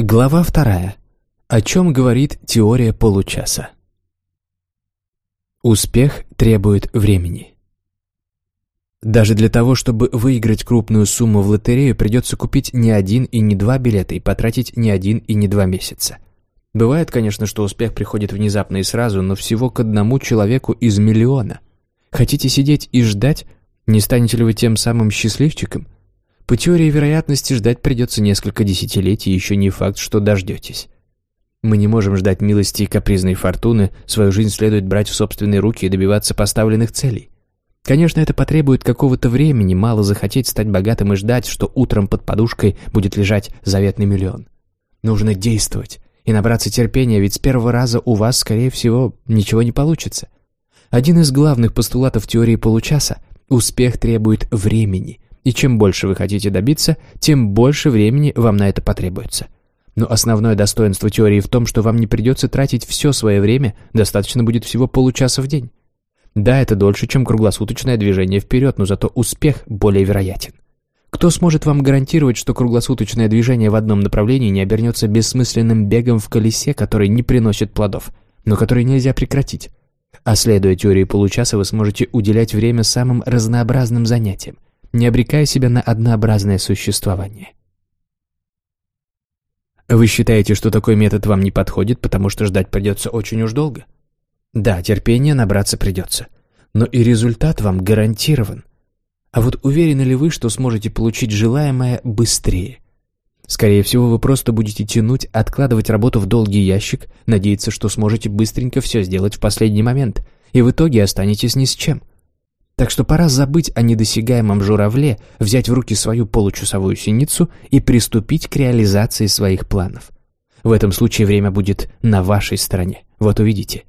Глава вторая. О чем говорит теория получаса? Успех требует времени. Даже для того, чтобы выиграть крупную сумму в лотерею, придется купить не один и не два билета и потратить не один и не два месяца. Бывает, конечно, что успех приходит внезапно и сразу, но всего к одному человеку из миллиона. Хотите сидеть и ждать? Не станете ли вы тем самым счастливчиком? По теории вероятности ждать придется несколько десятилетий, еще не факт, что дождетесь. Мы не можем ждать милости и капризной фортуны, свою жизнь следует брать в собственные руки и добиваться поставленных целей. Конечно, это потребует какого-то времени, мало захотеть стать богатым и ждать, что утром под подушкой будет лежать заветный миллион. Нужно действовать и набраться терпения, ведь с первого раза у вас, скорее всего, ничего не получится. Один из главных постулатов теории получаса – успех требует времени – и чем больше вы хотите добиться, тем больше времени вам на это потребуется. Но основное достоинство теории в том, что вам не придется тратить все свое время, достаточно будет всего получаса в день. Да, это дольше, чем круглосуточное движение вперед, но зато успех более вероятен. Кто сможет вам гарантировать, что круглосуточное движение в одном направлении не обернется бессмысленным бегом в колесе, который не приносит плодов, но который нельзя прекратить? А следуя теории получаса, вы сможете уделять время самым разнообразным занятиям, не обрекая себя на однообразное существование. Вы считаете, что такой метод вам не подходит, потому что ждать придется очень уж долго? Да, терпения набраться придется. Но и результат вам гарантирован. А вот уверены ли вы, что сможете получить желаемое быстрее? Скорее всего, вы просто будете тянуть, откладывать работу в долгий ящик, надеяться, что сможете быстренько все сделать в последний момент, и в итоге останетесь ни с чем – так что пора забыть о недосягаемом журавле, взять в руки свою получасовую синицу и приступить к реализации своих планов. В этом случае время будет на вашей стороне. Вот увидите.